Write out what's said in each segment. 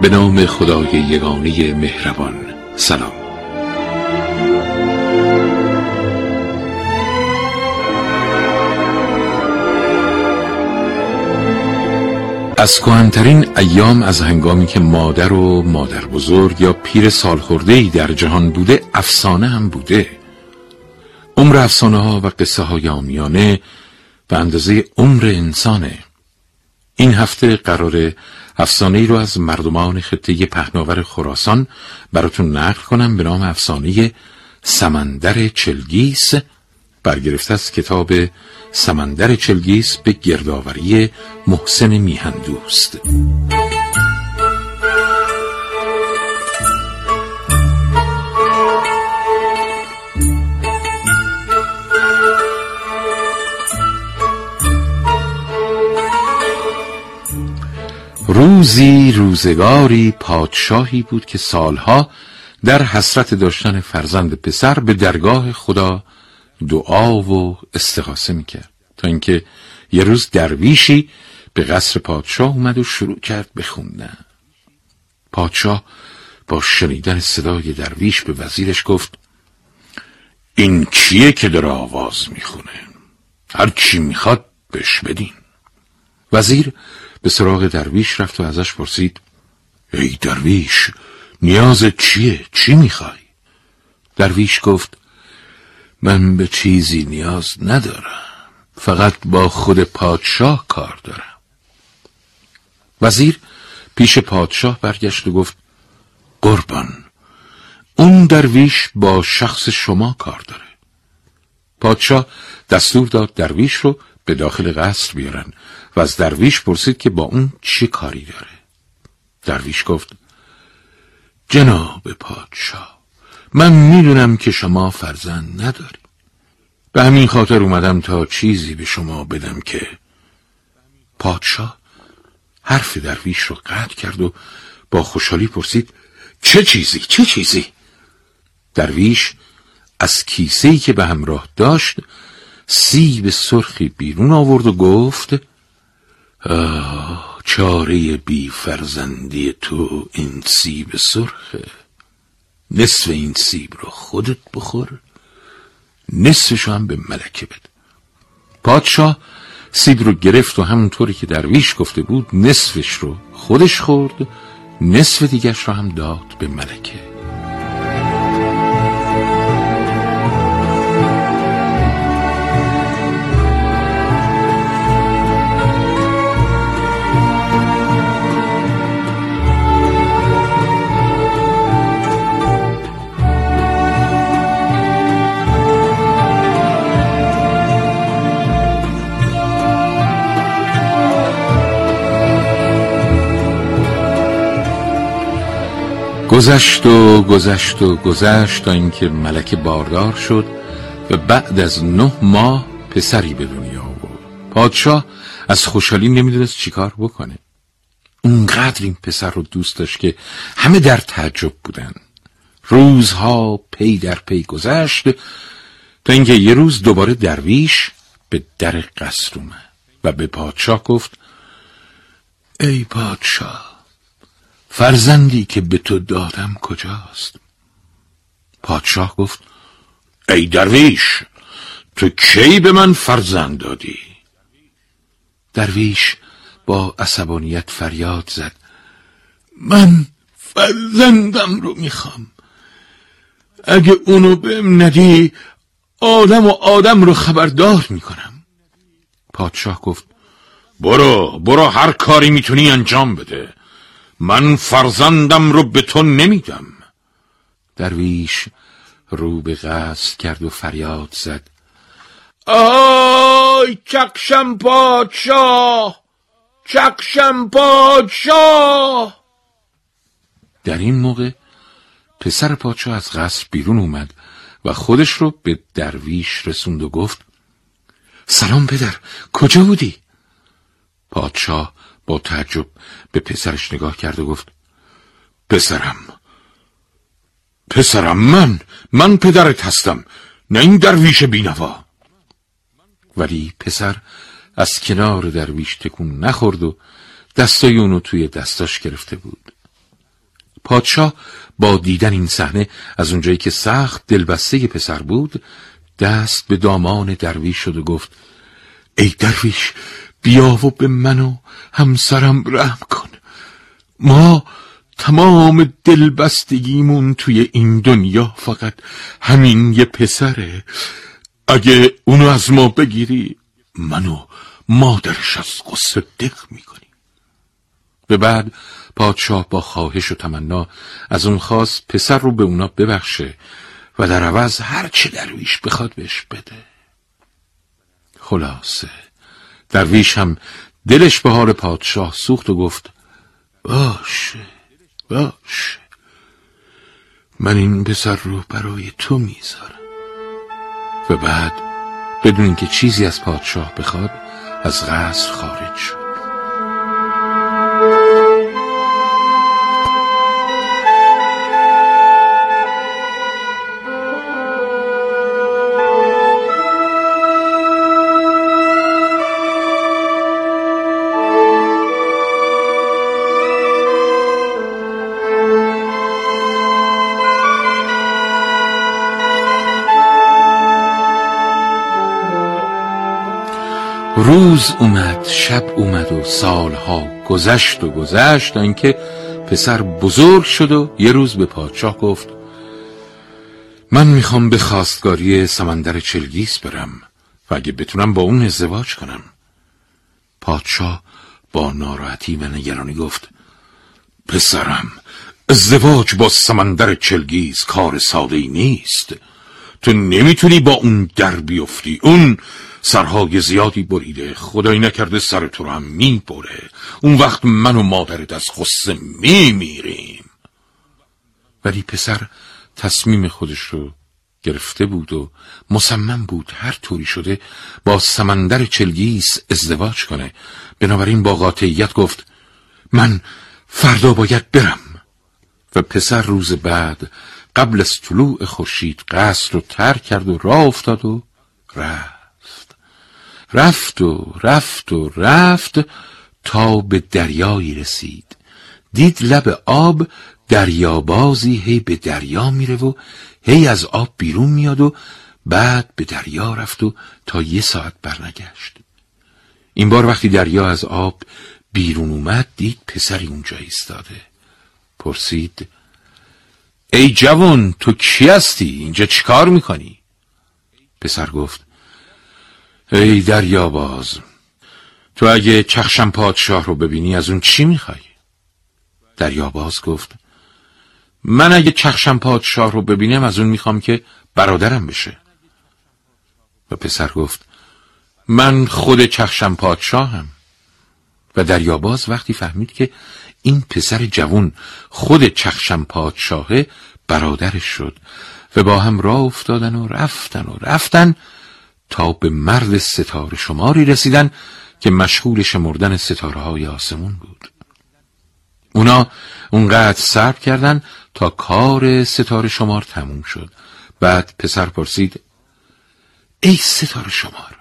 به نام خدای یگانه مهربان. سلام. از کهنترین ایام از هنگامی که مادر و مادر بزرگ یا پیر سالخورده در جهان بوده افسانه هم بوده. عمر افسانه ها و قصه های آمیانه به اندازه عمر انسانه. این هفته قرار افسانه ای رو از مردمان خطه پهناور خراسان براتون نقل کنم به نام افسانه سمندر چلگیس. برگرفته از کتاب سمندر چلگیس به گردآوری محسن میهندوست. روزی روزگاری پادشاهی بود که سالها در حسرت داشتن فرزند پسر به درگاه خدا دعا و استغاثه می‌کرد. تا اینکه یه روز درویشی به قصر پادشاه اومد و شروع کرد بخوندن پادشاه با شنیدن صدای درویش به وزیرش گفت این کیه که داره آواز می‌خونه؟ هر چی می‌خواد بش بدین. وزیر به سراغ درویش رفت و ازش پرسید ای درویش نیاز چیه؟ چی می‌خوای؟ درویش گفت من به چیزی نیاز ندارم فقط با خود پادشاه کار دارم وزیر پیش پادشاه برگشت و گفت قربان اون درویش با شخص شما کار داره پادشاه دستور داد درویش رو به داخل قصر بیارن و از درویش پرسید که با اون چه کاری داره. درویش گفت جناب پادشاه من می‌دونم که شما فرزند نداری به همین خاطر اومدم تا چیزی به شما بدم که پادشاه حرف درویش رو قطع کرد و با خوشحالی پرسید چه چیزی؟ چه چیزی؟ درویش از کیسه‌ای که به همراه داشت سیب سرخی بیرون آورد و گفت چاره بی فرزندی تو این سیب سرخه. نصف این سیب رو خودت بخور نصفش هم به ملکه بده. پادشاه سیب رو گرفت و همونطوری که درویش گفته بود نصفش رو خودش خورد نصف دیگرش رو هم داد به ملکه. گذشت و گذشت و گذشت تا اینکه ملک باردار شد و بعد از نه ماه پسری به دنیا آورد. پادشاه از خوشحالی نمی‌دونست چیکار بکنه. اونقدر این پسر رو دوست داشت که همه در تعجب بودن. روزها پی در پی گذشت تا اینکه یه روز دوباره درویش به در قصر اومد و به پادشاه گفت ای پادشاه فرزندی که به تو دادم کجاست؟ پادشاه گفت ای درویش تو کی به من فرزند دادی؟ درویش با عصبانیت فریاد زد من فرزندم رو می‌خوام. اگه اونو بهم ندی آدم و آدم رو خبردار می‌کنم. پادشاه گفت برو برو هر کاری می‌تونی انجام بده. من فرزندم رو به تو نمیدم. درویش رو به قصد کرد و فریاد زد. آی چکشم پادشاه! چکشم پادشاه! در این موقع پسر پادشاه از قصر بیرون اومد و خودش رو به درویش رسوند و گفت سلام پدر کجا بودی؟ پادشاه با تعجب به پسرش نگاه کرد و گفت پسرم پسرم من من پدرت هستم نه این درویش بینوا. ولی پسر از کنار درویش تکون نخورد و دستای اونو توی دستاش گرفته بود. پادشاه با دیدن این صحنه از اونجایی که سخت دلبسته پسر بود دست به دامان درویش شد و گفت ای درویش بیا و به من و همسرم رحم کن. ما تمام دلبستگیمون توی این دنیا فقط همین یه پسره. اگه اونو از ما بگیری منو مادرش از قصه دق می‌کنی به بعد پادشاه با خواهش و تمنا از اون خواست پسر رو به اونا ببخشه و در عوض هر چه درویش بخواد بهش بده. خلاصه. درویش هم دلش به حال پادشاه سوخت و گفت باشه باشه. من این پسر رو برای تو می‌ذارم. و بعد بدون اینکه چیزی از پادشاه بخواد از قصر خارج شد. روز اومد شب اومد و سالها گذشت و گذشت تا اینکه پسر بزرگ شد و یه روز به پادشاه گفت من می‌خوام به خواستگاری سمندر چلگیس برم و اگه بتونم با اون ازدواج کنم. پادشاه با ناراحتی و نگرانی گفت پسرم ازدواج با سمندر چلگیز کار ساده ای نیست. تو نمی‌تونی با اون در بیفتی. اون سرهای زیادی بریده. خدایی نکرده سر تو رو هم می‌بره. اون وقت من و مادرت از غصه میمیریم. ولی پسر تصمیم خودش رو گرفته بود و مصمم بود هر طوری شده با سمندر چلگیس ازدواج کنه. بنابراین با قاطعیت گفت من فردا باید برم. و پسر روز بعد قبل از طلوع خورشید قصر رو ترک کرد و راه افتاد و رفت. رفت و رفت و رفت تا به دریایی رسید. دید لب آب دریابازی هی به دریا میره و هی از آب بیرون میاد و بعد به دریا رفت و تا یه ساعت برنگشت. این بار وقتی دریا از آب بیرون اومد دید پسری اونجا ایستاده. پرسید ای جوان تو کی هستی؟ اینجا چیکار می‌کنی؟ پسر گفت ای دریا باز تو اگه چخشم پادشاه رو ببینی از اون چی می‌خوای؟ دریا باز گفت من اگه چخشم پادشاه رو ببینم از اون می‌خوام که برادرم بشه. و پسر گفت من خود چخشم پادشاهم. و دریاباز وقتی فهمید که این پسر جوون خود چخشم پادشاهه برادرش شد. و با هم راه افتادن و رفتن و رفتن تا به مرد ستاره شماری رسیدن که مشغول شمردن ستاره های آسمون بود اونا اونقدر صبر کردن تا کار ستاره شمار تموم شد بعد پسر پرسید ای ستاره شمار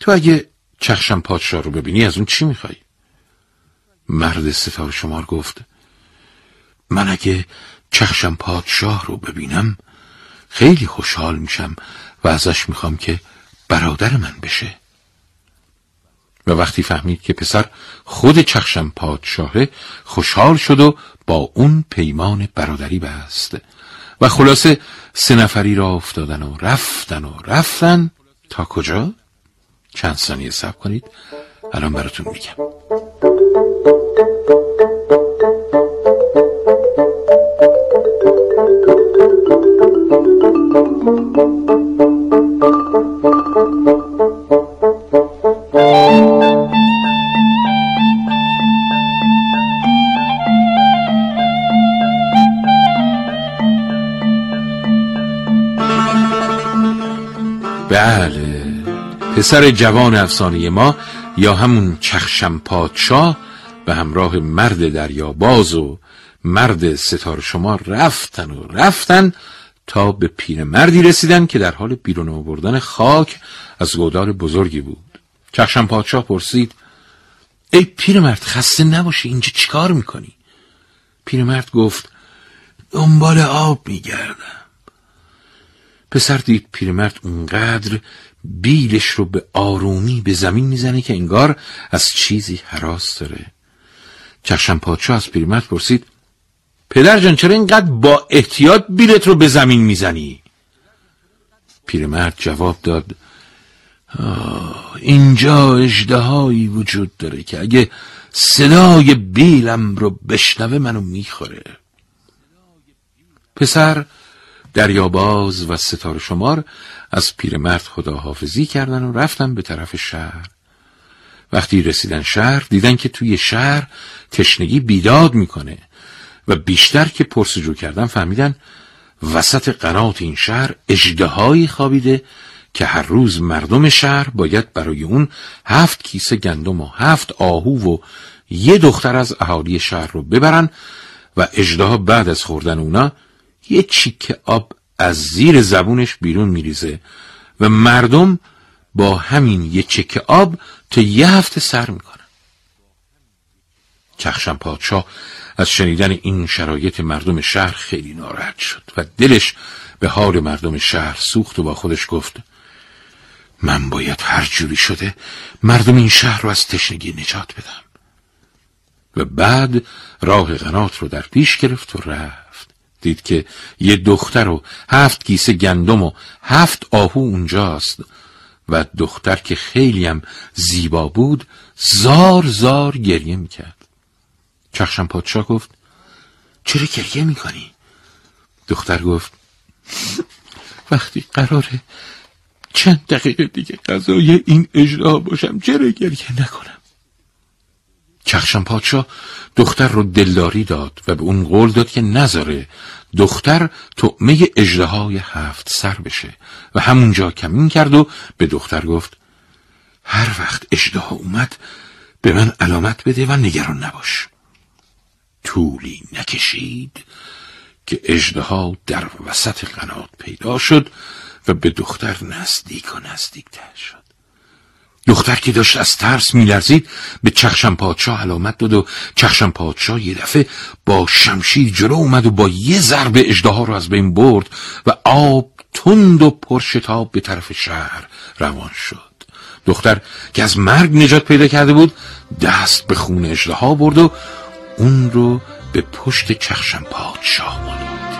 تو اگه چخشم پادشاه رو ببینی از اون چی می‌خوای؟ مرد ستاره شمار گفت من اگه چخشم پادشاه رو ببینم خیلی خوشحال میشم و ازش می‌خوام که برادر من بشه. و وقتی فهمید که پسر خود چخشم پادشاهه خوشحال شد و با اون پیمان برادری بست. و خلاصه سه نفری را افتادن و رفتن و رفتن. تا کجا؟ چند ثانیه سب کنید. الان براتون میگم. پسر جوان افسانه ما یا همون چخشم پادشاه به همراه مرد دریاباز و مرد ستار شما رفتن و رفتن تا به مردی رسیدن که در حال بیرون آوردن خاک از گودال بزرگی بود. چخشم پادشاه پرسید ای مرد خسته نباشی؟ اینجا چیکار می‌کنی؟ پیرمرد گفت دنبال آب میگردم. پسر دید پیرمرد اونقدر بیلش رو به آرومی به زمین می‌زنه که انگار از چیزی حراس داره. چشم پادشاه از پیرمرد پرسید پدر جان چرا اینقدر با احتیاط بیلت رو به زمین می‌زنی؟ پیرمرد جواب داد اینجا اجدهایی وجود داره که اگه صدای بیلم رو بشنوه منو می‌خوره. پسر دریاباز و ستاره شمار از پیرمرد خداحافظی کردن و رفتن به طرف شهر. وقتی رسیدن شهر دیدن که توی شهر تشنگی بیداد می‌کنه و بیشتر که پرسجو کردن فهمیدن وسط قنات این شهر اجدهایی خوابیده که هر روز مردم شهر باید برای اون هفت کیسه گندم و هفت آهو و یه دختر از اهالی شهر رو ببرن و اجدها بعد از خوردن اونا یه چیک آب از زیر زبونش بیرون میریزه و مردم با همین یه چک آب تا یه هفته سر می‌کنن. کخشم پادشاه از شنیدن این شرایط مردم شهر خیلی ناراحت شد و دلش به حال مردم شهر سوخت و با خودش گفت من باید هر جوری شده مردم این شهر رو از تشنگی نجات بدم. و بعد راه قنات رو در پیش گرفت و رفت. دید که یه دختر و هفت کیسه گندم و هفت آهو اونجاست. و دختر که خیلی هم زیبا بود زار زار گریه می‌کرد. چخشم پادشاه گفت چرا گریه می‌کنی؟ دختر گفت وقتی قراره چند دقیقه دیگه غذای این اجرا باشم چرا گریه نکنم؟ چخشم پادشاه دختر رو دلداری داد و به اون قول داد که نذاره دختر تعمه اجده هفت سر بشه. و همونجا کمین کرد و به دختر گفت هر وقت اجده اومد به من علامت بده و نگران نباش. طولی نکشید که اجده در وسط قنات پیدا شد و به دختر نزدیک و نزدیکتر شد. دختر که داشت از ترس میلرزید به چخشم پادشاه علامت داد و چخشم پادشاه یه دفعه با شمشیر جلو اومد و با یه ضرب اجده رو از بین برد و آب تند و پرشتاب به طرف شهر روان شد. دختر که از مرگ نجات پیدا کرده بود دست به خون اجده برد و اون رو به پشت چخشم پادشاه ماند.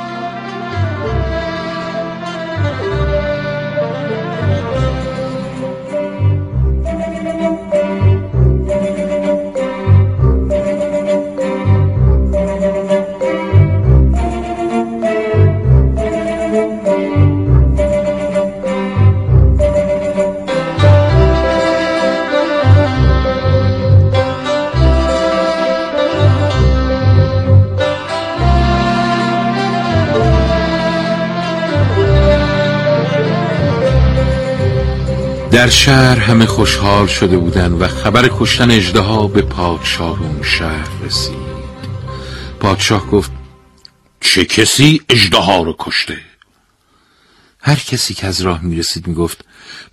در شهر همه خوشحال شده بودند و خبر کشتن اجده به پادشاه اون شهر رسید. پادشاه گفت چه کسی اجده رو کشته؟ هر کسی که از راه می‌رسید می‌گفت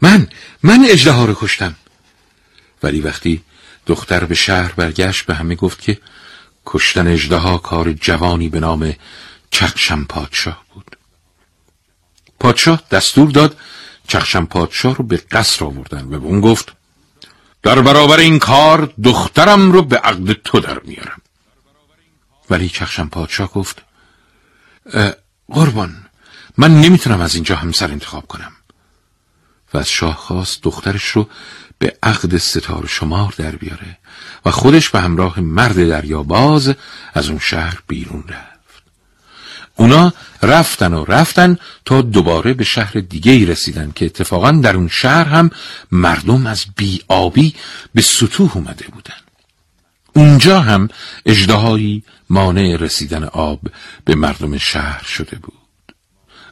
من من اجده رو کشتم. ولی وقتی دختر به شهر برگشت به همه گفت که کشتن اجده کار جوانی به نام چخشم پادشاه بود. پادشاه دستور داد چخشم پادشاه رو به قصر آوردن و به اون گفت در برابر این کار دخترم رو به عقد تو در میارم. ولی چخشم پادشاه گفت قربان من نمی‌تونم از اینجا همسر انتخاب کنم. و از شاه خواست دخترش رو به عقد ستار شمار در بیاره و خودش به همراه مرد دریاباز از اون شهر بیرون رفت. اونا رفتن و رفتن تا دوباره به شهر دیگه ای رسیدن که اتفاقا در اون شهر هم مردم از آبی به سطوح اومده بودن. اونجا هم اجدهایی مانع رسیدن آب به مردم شهر شده بود.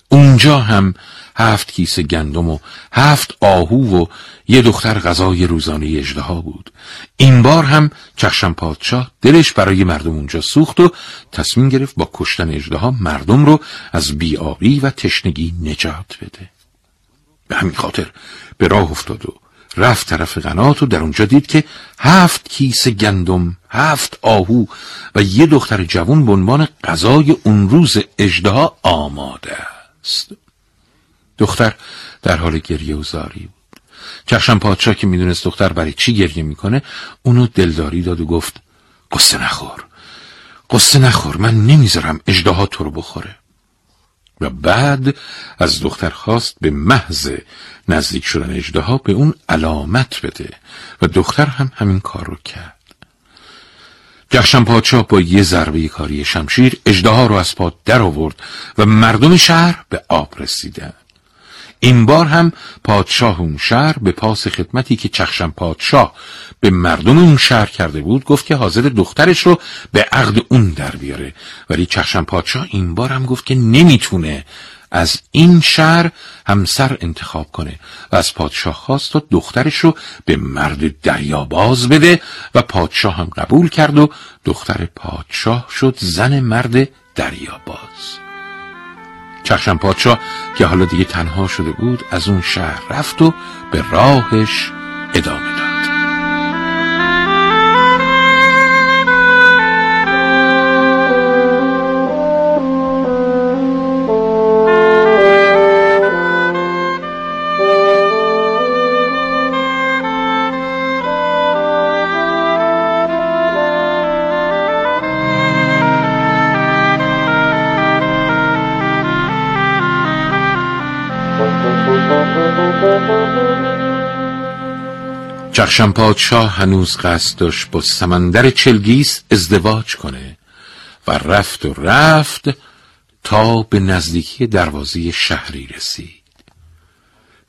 اونجا هم هفت کیسه گندم و هفت آهو و یه دختر غذای روزانه اجدها بود. این بار هم چخشم پادشاه دلش برای مردم اونجا سوخت و تصمیم گرفت با کشتن اجدها مردم رو از بیاری و تشنگی نجات بده. به همین خاطر به راه افتاد و رفت طرف قنات و در اونجا دید که هفت کیسه گندم هفت آهو و یه دختر جوون به عنوان غذای اون روز اجدها آماده دختر در حال گریه و زاری بود. چخشم پادشاه که می‌دونست دختر برای چی گریه می‌کنه اونو دلداری داد و گفت قصه نخور قصه نخور من نمی‌ذارم اجدها تو رو بخوره. و بعد از دختر خواست به محض نزدیک شدن اجدها به اون علامت بده و دختر هم همین کار رو کرد. جخشم پادشاه با یه ضربه کاری شمشیر اجدها رو از پاد در آورد و مردم شهر به آب رسیدن. این بار هم پادشاه اون شهر به پاس خدمتی که چخشم پادشاه به مردم اون شهر کرده بود گفت که حاضر دخترش رو به عقد اون در بیاره. ولی چخشم پادشاه این بار هم گفت که نمی‌تونه از این شهر همسر انتخاب کنه و از پادشاه خواست تا دخترش رو به مرد دریاباز بده و پادشاه هم قبول کرد و دختر پادشاه شد زن مرد دریاباز. چخشم پادشاه که حالا دیگه تنها شده بود از اون شهر رفت و به راهش ادامه داد. چخشم پادشاه هنوز قصد داشت با سمندر چلگیس ازدواج کنه و رفت و رفت تا به نزدیکی دروازه شهری رسید.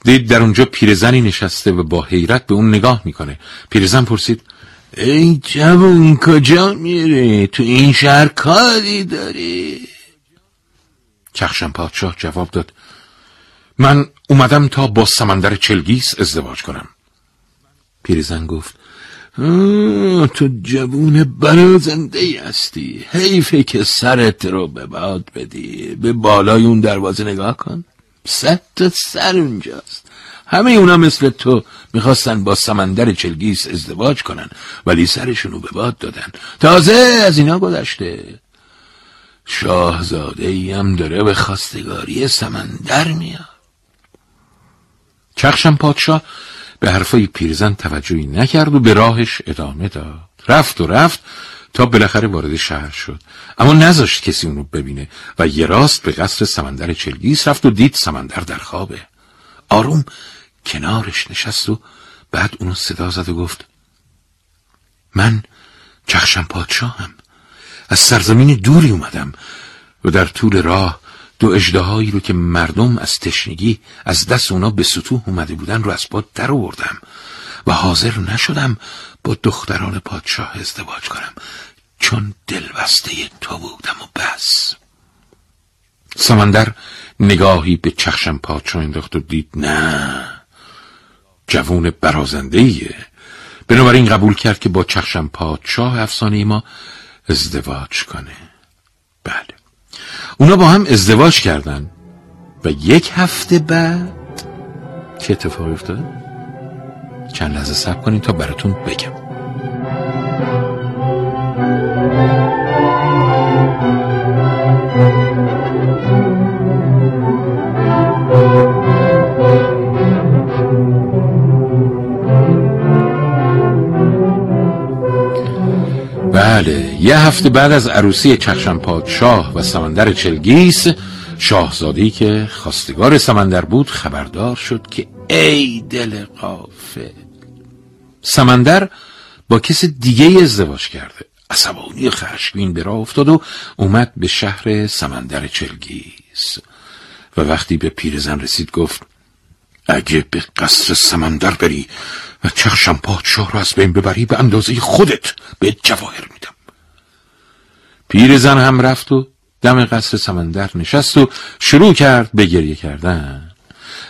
دید در اونجا پیرزنی نشسته و با حیرت به اون نگاه می‌کنه. پیرزن پرسید ای جوون کجا میره تو این شهر کاری داری؟ چخشم پادشاه جواب داد من اومدم تا با سمندر چلگیس ازدواج کنم. پیرزن گفت تو جوون برازنده هستی. حیفه که سرت رو به باد بدی. به بالای اون دروازه نگاه کن. صد تا سر اونجاست. همه اونا مثل تو می‌خواستن با سمندر چلگیس ازدواج کنن ولی سرشونو به باد دادن. تازه از اینا گذشته. شاهزاده ای هم داره به خواستگاری سمندر میاد. چخشم پادشاه به حرفای پیرزن توجهی نکرد و به راهش ادامه داد. رفت و رفت تا بالاخره وارد شهر شد. اما نذاشت کسی اونو ببینه و یه راست به قصر سمندر چلگیس رفت و دید سمندر در خوابه. آروم کنارش نشست و بعد اونو صدا زد و گفت من چخشم پادشاهم. از سرزمین دوری اومدم و در طول راه دو اجدهایی رو که مردم از تشنگی از دست اونا به سطوح اومده بودن رو از پاد در آوردم و حاضر نشدم با دختران پادشاه ازدواج کنم چون دلبسته تو بودم و بس. سمندر نگاهی به چخشم پادشاه انداخت و دید نه جوون برازنده ایه بنابراین قبول کرد که با چخشم پادشاه افسانه ما ازدواج کنه. بله. اونا با هم ازدواج کردن و یک هفته بعد چه اتفاقی افتاد؟ چند لحظه سب کنید تا براتون بگم بله یه هفته بعد از عروسی چخشم پادشاه و سمندر چلگیس شاهزادی که خواستگار سمندر بود خبردار شد که ای دل قافل سمندر با کس دیگه ازدواج کرده. عصبانی خشمگین به راه افتاد و اومد به شهر سمندر چلگیس. و وقتی به پیرزن رسید گفت اگه به قصر سمندر بری و چخشم پادشاه رو از بین ببری به اندازه خودت به جواهر پیرزن هم رفت و دم قصر سمندر نشست و شروع کرد به گریه کردن.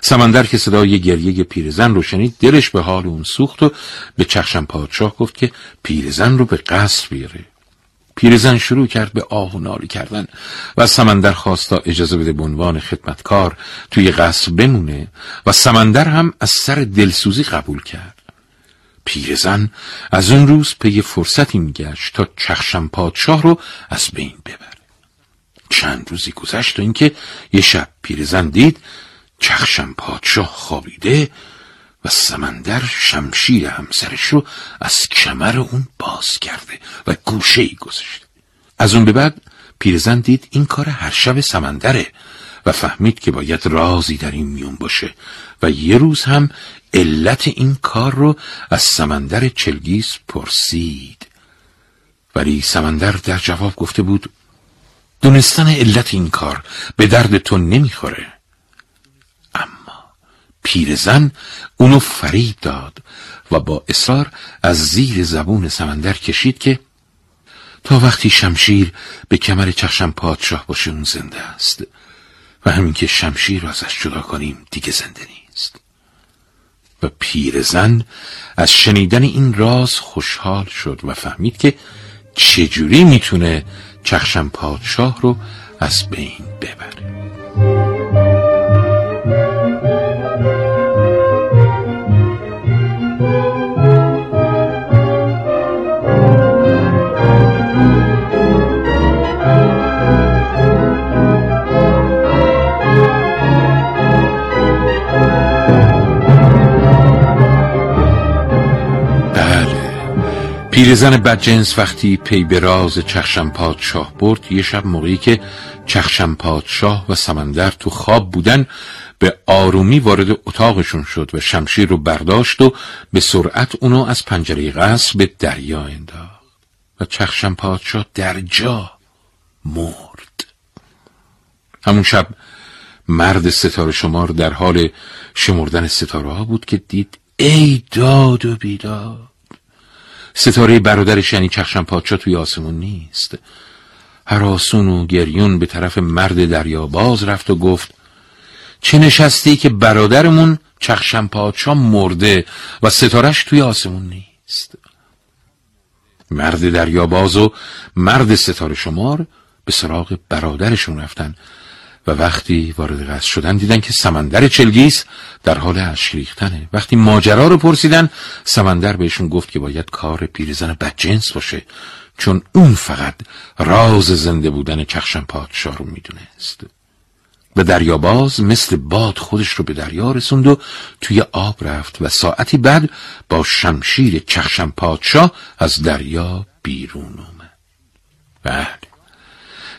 سمندر که صدای گریه پیرزن رو شنید دلش به حال اون سوخت و به چخشم پادشاه گفت که پیرزن رو به قصر بیاره. پیرزن شروع کرد به آه و نالی کردن و سمندر خواستا اجازه بده به عنوان خدمتکار توی قصر بمونه و سمندر هم از سر دلسوزی قبول کرد. پیرزن از اون روز پی فرصتی میگشت تا چخشم پادشاه رو از بین ببره. چند روزی گذشت تا اینکه یه شب پیرزن دید چخشم پادشاه خوابیده و سمندر شمشیر همسرش رو از کمر اون باز کرده و گوشه ای گذاشته. از اون به بعد پیرزن دید این کار هر شب سمندره. و فهمید که باید رازی در این میون باشه و یه روز هم علت این کار رو از سمندر چلگیز پرسید. ولی سمندر در جواب گفته بود دونستن علت این کار به درد تو نمی‌خوره. اما پیرزن اونو فرید داد و با اصرار از زیر زبون سمندر کشید که تا وقتی شمشیر به کمر چخشم پادشاه باشه اون زنده است. و همین که شمشیر رو ازش جدا کنیم دیگه زنده نیست. و پیرزن از شنیدن این راز خوشحال شد و فهمید که چجوری می‌تونه چخشم پادشاه رو از بین ببره. پیرزن بدجنس وقتی پی به راز چخشم پادشاه برد یه شب موقعی که چخشم پادشاه و سمندر تو خواب بودن به آرومی وارد اتاقشون شد و شمشیر رو برداشت و به سرعت اونو از پنجره قصر به دریا انداخت. و چخشم پادشاه در جا مرد. همون شب مرد ستاره شمار در حال شمردن ستاره ها بود که دید ای داد و بیداد. ستاره برادرش یعنی چخشم پادشاه توی آسمون نیست. هراسون و گریون به طرف مرد دریا باز رفت و گفت چه نشستی که برادرمون چخشم پادشاه مرده و ستارش توی آسمون نیست؟ مرد دریا باز و مرد ستاره شمار به سراغ برادرشون رفتن. و وقتی وارد قصر شدن دیدن که سمندر چلگیس در حال اشک ریختنه. وقتی ماجرا رو پرسیدن سمندر بهشون گفت که باید کار پیرزن بدجنس باشه چون اون فقط راز زنده بودن چخشم پادشاه رو می‌دونست. و دریاباز مثل باد خودش رو به دریا رسوند و توی آب رفت و ساعتی بعد با شمشیر چخشم پادشاه از دریا بیرون اومد. بله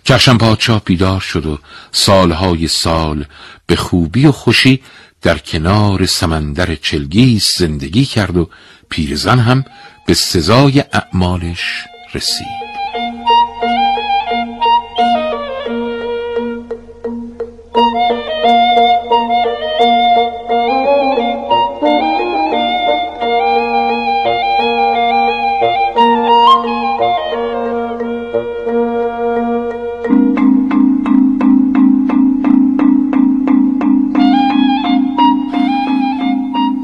چخشم پادشاه بیدار شد و سالهای سال به خوبی و خوشی در کنار سمندر چلگیس زندگی کرد و پیرزن هم به سزای اعمالش رسید.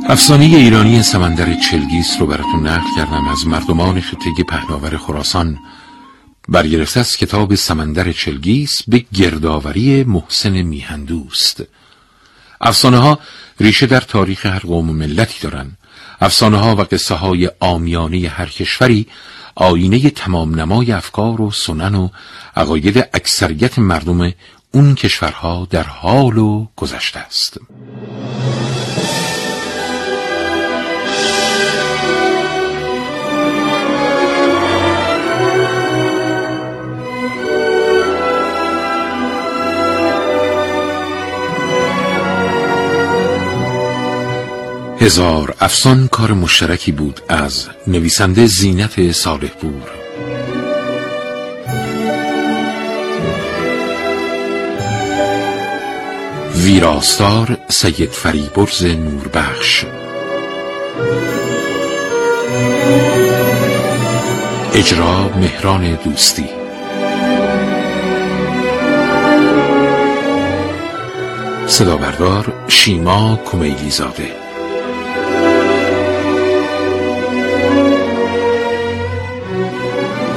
افسانه ایرانی سمندر چلگیس رو براتون نقل کردم از مردمان خطه پهناور خراسان. برگرفته از کتاب سمندر چلگیس به گردآوری محسن میهندوست. افسانه ها ریشه در تاریخ هر قوم و ملتی دارن. افسانه ها و قصه های آمیانه هر کشوری آینه تمام نمای افکار و سنن و عقاید اکثریت مردم اون کشورها در حال و گذشته است. هزار افسان کار مشترکی بود از نویسنده زینت صالح پور ویراستار سید فریبرز نوربخش. اجرا مهران دوستی. صدا بردار شیما کمیلی زاده